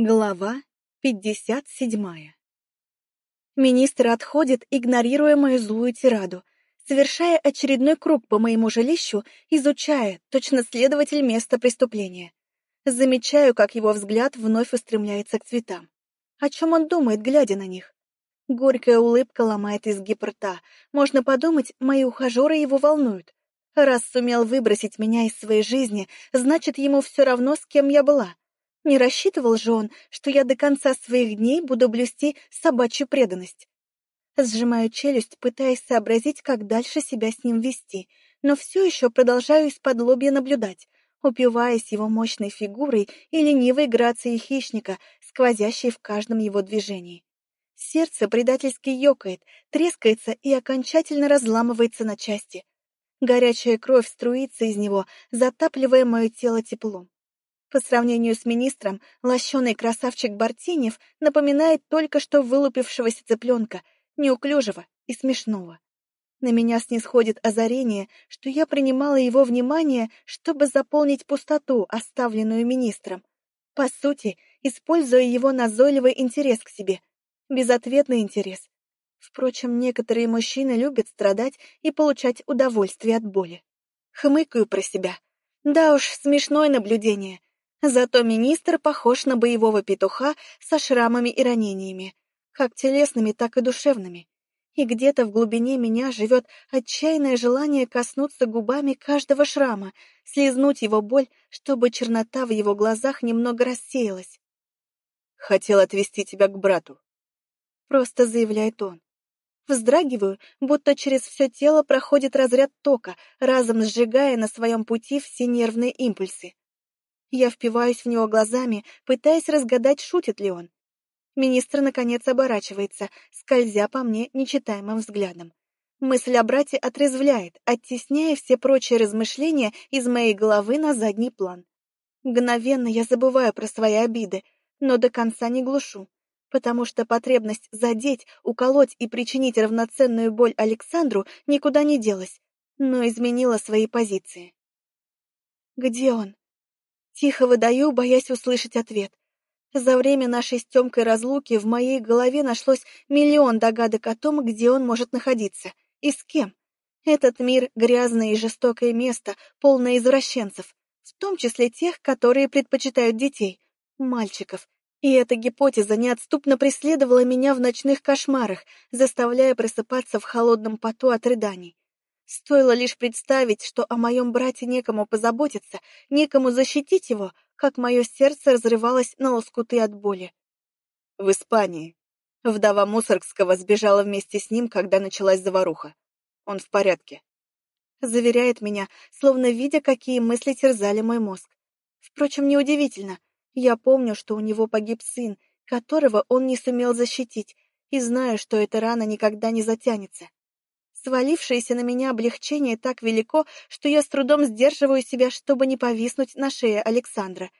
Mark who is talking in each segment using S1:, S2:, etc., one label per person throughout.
S1: Глава 57 Министр отходит, игнорируя мою злую тираду, совершая очередной круг по моему жилищу, изучая, точно следователь места преступления. Замечаю, как его взгляд вновь устремляется к цветам. О чем он думает, глядя на них? Горькая улыбка ломает изгиб рта. Можно подумать, мои ухажеры его волнуют. Раз сумел выбросить меня из своей жизни, значит, ему все равно, с кем я была. Не рассчитывал же он, что я до конца своих дней буду блюсти собачью преданность. Сжимаю челюсть, пытаясь сообразить, как дальше себя с ним вести, но все еще продолжаю из-под лобья наблюдать, упиваясь его мощной фигурой и ленивой грацией хищника, сквозящей в каждом его движении. Сердце предательски ёкает, трескается и окончательно разламывается на части. Горячая кровь струится из него, затапливая мое тело теплом. По сравнению с министром, лощеный красавчик Бартинев напоминает только что вылупившегося цыпленка, неуклюжего и смешного. На меня снисходит озарение, что я принимала его внимание, чтобы заполнить пустоту, оставленную министром. По сути, используя его назойливый интерес к себе. Безответный интерес. Впрочем, некоторые мужчины любят страдать и получать удовольствие от боли. Хмыкаю про себя. Да уж, смешное наблюдение. Зато министр похож на боевого петуха со шрамами и ранениями, как телесными, так и душевными. И где-то в глубине меня живет отчаянное желание коснуться губами каждого шрама, слезнуть его боль, чтобы чернота в его глазах немного рассеялась.
S2: «Хотел отвезти тебя к брату», —
S1: просто заявляет он. Вздрагиваю, будто через все тело проходит разряд тока, разом сжигая на своем пути все нервные импульсы. Я впиваюсь в него глазами, пытаясь разгадать, шутит ли он. Министр, наконец, оборачивается, скользя по мне нечитаемым взглядом. Мысль о брате отрезвляет, оттесняя все прочие размышления из моей головы на задний план. Мгновенно я забываю про свои обиды, но до конца не глушу, потому что потребность задеть, уколоть и причинить равноценную боль Александру никуда не делась, но изменила свои позиции. «Где он?» Тихо выдаю, боясь услышать ответ. За время нашей с Тёмкой разлуки в моей голове нашлось миллион догадок о том, где он может находиться и с кем. Этот мир — грязное и жестокое место, полное извращенцев, в том числе тех, которые предпочитают детей, мальчиков. И эта гипотеза неотступно преследовала меня в ночных кошмарах, заставляя просыпаться в холодном поту от рыданий. Стоило лишь представить, что о моем брате некому позаботиться, некому защитить его, как мое сердце разрывалось на лоскуты от боли.
S2: В Испании. Вдова Мусоргского сбежала вместе с ним, когда началась заваруха. Он в порядке.
S1: Заверяет меня, словно видя, какие мысли терзали мой мозг. Впрочем, неудивительно. Я помню, что у него погиб сын, которого он не сумел защитить, и знаю, что эта рана никогда не затянется. Свалившееся на меня облегчение так велико, что я с трудом сдерживаю себя, чтобы не повиснуть на шее Александра.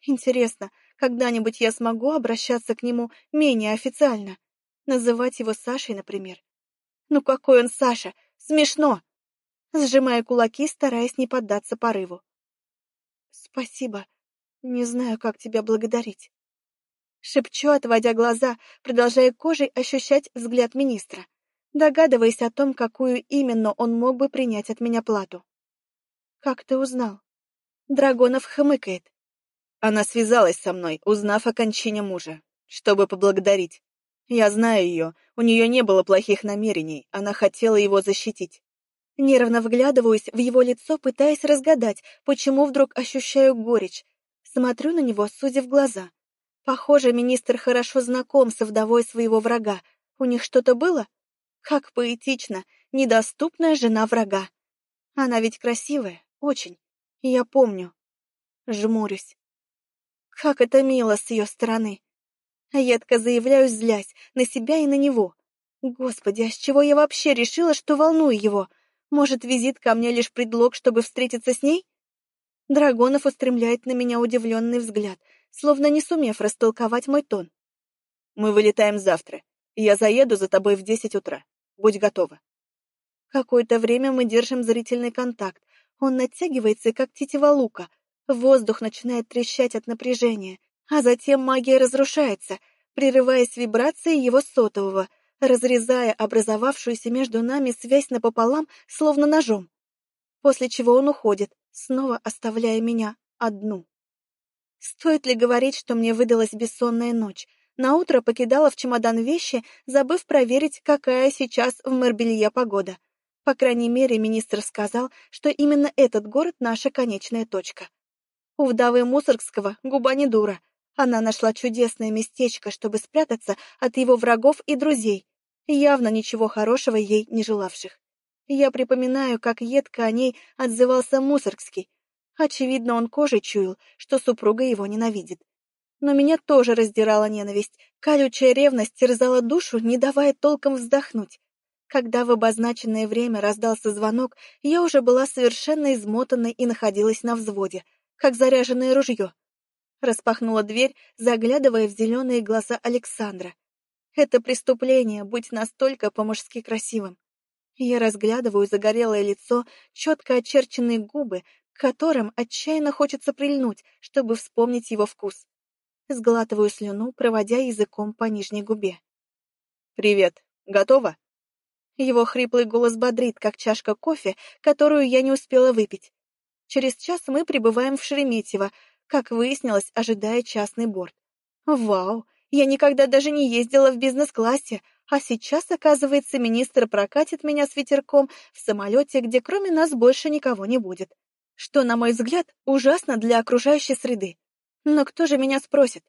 S1: Интересно, когда-нибудь я смогу обращаться к нему менее официально? Называть его Сашей, например? Ну какой он Саша? Смешно! Сжимая кулаки, стараясь не поддаться порыву. Спасибо. Не знаю, как тебя благодарить. Шепчу, отводя глаза, продолжая кожей ощущать взгляд министра догадываясь о том, какую именно он мог бы принять от меня плату. «Как ты узнал?» Драгонов хмыкает.
S2: Она связалась со мной, узнав о кончине мужа, чтобы поблагодарить. Я знаю ее, у нее не было плохих намерений, она хотела его защитить.
S1: Нервно вглядываюсь в его лицо, пытаясь разгадать, почему вдруг ощущаю горечь. Смотрю на него, сузив глаза. Похоже, министр хорошо знаком со вдовой своего врага. У них что-то было? Как поэтично, недоступная жена врага. Она ведь красивая, очень. Я помню. Жмурюсь. Как это мило с ее стороны. Едко заявляюсь, злясь, на себя и на него. Господи, а с чего я вообще решила, что волную его? Может, визит ко мне лишь предлог, чтобы встретиться с ней? Драгонов устремляет на меня удивленный взгляд, словно не сумев растолковать мой тон.
S2: «Мы вылетаем завтра. Я заеду за тобой в десять утра. Будь готова.
S1: Какое-то время мы держим зрительный контакт. Он натягивается, как тетива лука. Воздух начинает трещать от напряжения. А затем магия разрушается, прерываясь вибрацией его сотового, разрезая образовавшуюся между нами связь напополам, словно ножом. После чего он уходит, снова оставляя меня одну. Стоит ли говорить, что мне выдалась бессонная ночь? Наутро покидала в чемодан вещи, забыв проверить, какая сейчас в Мербелье погода. По крайней мере, министр сказал, что именно этот город — наша конечная точка. У вдовы Мусоргского губа не дура. Она нашла чудесное местечко, чтобы спрятаться от его врагов и друзей, явно ничего хорошего ей не желавших. Я припоминаю, как едко о ней отзывался Мусоргский. Очевидно, он кожей чуял, что супруга его ненавидит. Но меня тоже раздирала ненависть. Колючая ревность терзала душу, не давая толком вздохнуть. Когда в обозначенное время раздался звонок, я уже была совершенно измотанной и находилась на взводе, как заряженное ружье. Распахнула дверь, заглядывая в зеленые глаза Александра. Это преступление — быть настолько по-мужски красивым. Я разглядываю загорелое лицо, четко очерченные губы, к которым отчаянно хочется прильнуть, чтобы вспомнить его вкус. Сглатываю слюну, проводя языком по нижней губе.
S2: «Привет. Готова?»
S1: Его хриплый голос бодрит, как чашка кофе, которую я не успела выпить. Через час мы прибываем в Шереметьево, как выяснилось, ожидая частный борт. Вау, я никогда даже не ездила в бизнес-классе, а сейчас, оказывается, министр прокатит меня с ветерком в самолете, где кроме нас больше никого не будет. Что, на мой взгляд, ужасно для окружающей среды. Но кто же меня спросит?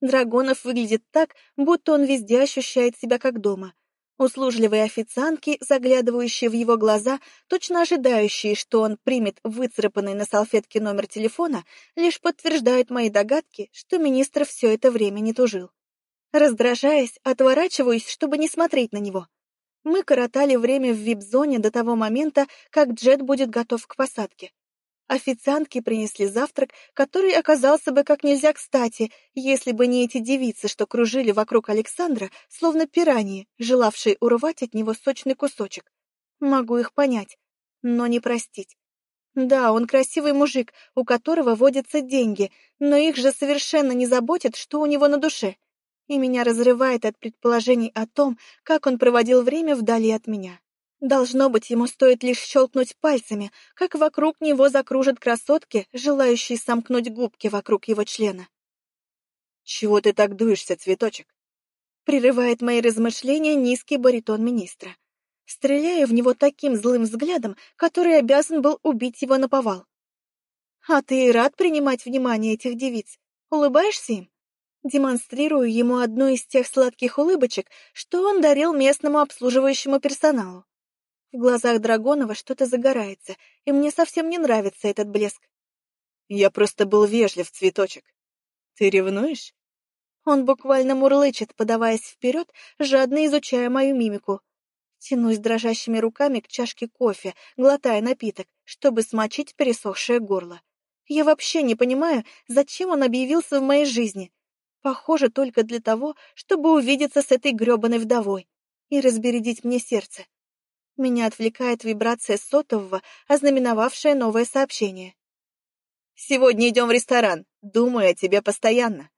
S1: Драгонов выглядит так, будто он везде ощущает себя как дома. Услужливые официантки, заглядывающие в его глаза, точно ожидающие, что он примет выцарапанный на салфетке номер телефона, лишь подтверждают мои догадки, что министр все это время не тужил. Раздражаясь, отворачиваюсь, чтобы не смотреть на него. Мы коротали время в вип-зоне до того момента, как джет будет готов к посадке. Официантки принесли завтрак, который оказался бы как нельзя кстати, если бы не эти девицы, что кружили вокруг Александра, словно пираньи, желавшие урвать от него сочный кусочек. Могу их понять, но не простить. Да, он красивый мужик, у которого водятся деньги, но их же совершенно не заботит, что у него на душе. И меня разрывает от предположений о том, как он проводил время вдали от меня. Должно быть, ему стоит лишь щелкнуть пальцами, как вокруг него закружат красотки, желающие сомкнуть губки вокруг его члена.
S2: «Чего ты так дуешься, цветочек?»
S1: Прерывает мои размышления низкий баритон министра, стреляя в него таким злым взглядом, который обязан был убить его наповал. «А ты и рад принимать внимание этих девиц? Улыбаешься им?» Демонстрирую ему одну из тех сладких улыбочек, что он дарил местному обслуживающему персоналу. В глазах Драгонова что-то загорается, и мне совсем не нравится этот блеск.
S2: Я просто был вежлив, цветочек. Ты ревнуешь?
S1: Он буквально мурлычет, подаваясь вперед, жадно изучая мою мимику. Тянусь дрожащими руками к чашке кофе, глотая напиток, чтобы смочить пересохшее горло. Я вообще не понимаю, зачем он объявился в моей жизни. Похоже, только для того, чтобы увидеться с этой грёбаной вдовой и разбередить мне сердце. Меня отвлекает вибрация сотового, ознаменовавшая новое сообщение.
S2: «Сегодня идем в ресторан. Думаю о тебе постоянно».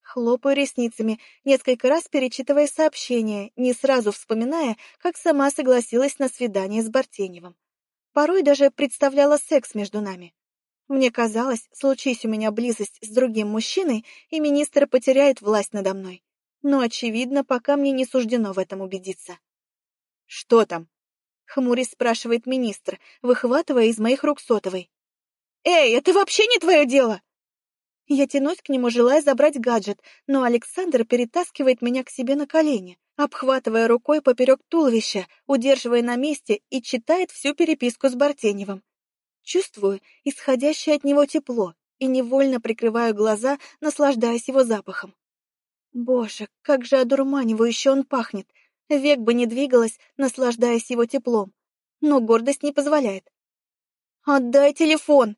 S1: Хлопаю ресницами, несколько раз перечитывая сообщение, не сразу вспоминая, как сама согласилась на свидание с Бартеневым. Порой даже представляла секс между нами. Мне казалось, случись у меня близость с другим мужчиной, и министр потеряет власть надо мной. Но, очевидно, пока мне не суждено в этом убедиться.
S2: «Что там?»
S1: Хмурясь спрашивает министр, выхватывая из моих рук сотовый. «Эй, это вообще не твое дело!» Я тянусь к нему, желая забрать гаджет, но Александр перетаскивает меня к себе на колени, обхватывая рукой поперек туловища, удерживая на месте и читает всю переписку с Бартеневым. Чувствую исходящее от него тепло и невольно прикрываю глаза, наслаждаясь его запахом. Боже, как же одурманивающе он пахнет, Век бы не двигалась, наслаждаясь его теплом. Но гордость не позволяет. «Отдай телефон!»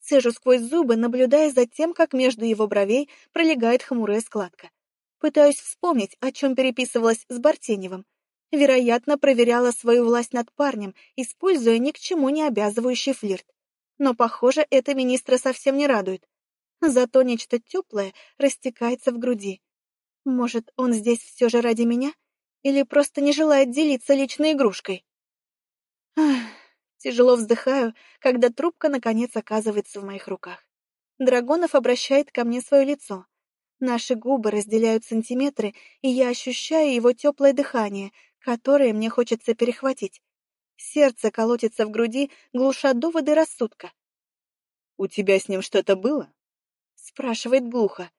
S1: Сижу сквозь зубы, наблюдая за тем, как между его бровей пролегает хмурая складка. Пытаюсь вспомнить, о чем переписывалась с Бартеневым. Вероятно, проверяла свою власть над парнем, используя ни к чему не обязывающий флирт. Но, похоже, это министра совсем не радует. Зато нечто теплое растекается в груди. Может, он здесь все же ради меня? Или просто не желает делиться личной игрушкой? Ах, тяжело вздыхаю, когда трубка наконец оказывается в моих руках. Драгонов обращает ко мне свое лицо. Наши губы разделяют сантиметры, и я ощущаю его теплое дыхание, которое мне хочется перехватить. Сердце колотится в груди, глуша доводы рассудка.
S2: «У тебя с ним что-то было?»
S1: Спрашивает глухо.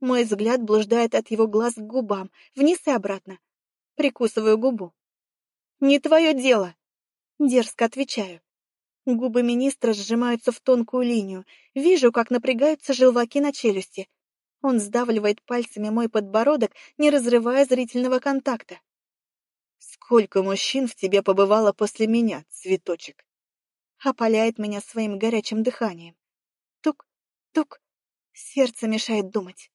S1: Мой взгляд блуждает от его глаз к губам, вниз и обратно. Прикусываю губу. «Не твое дело!» Дерзко отвечаю. Губы министра сжимаются в тонкую линию. Вижу, как напрягаются желваки на челюсти. Он сдавливает пальцами мой подбородок, не разрывая зрительного контакта.
S2: «Сколько мужчин в тебе побывало после меня, цветочек?»
S1: Опаляет меня своим горячим дыханием. Тук, тук. Сердце мешает думать.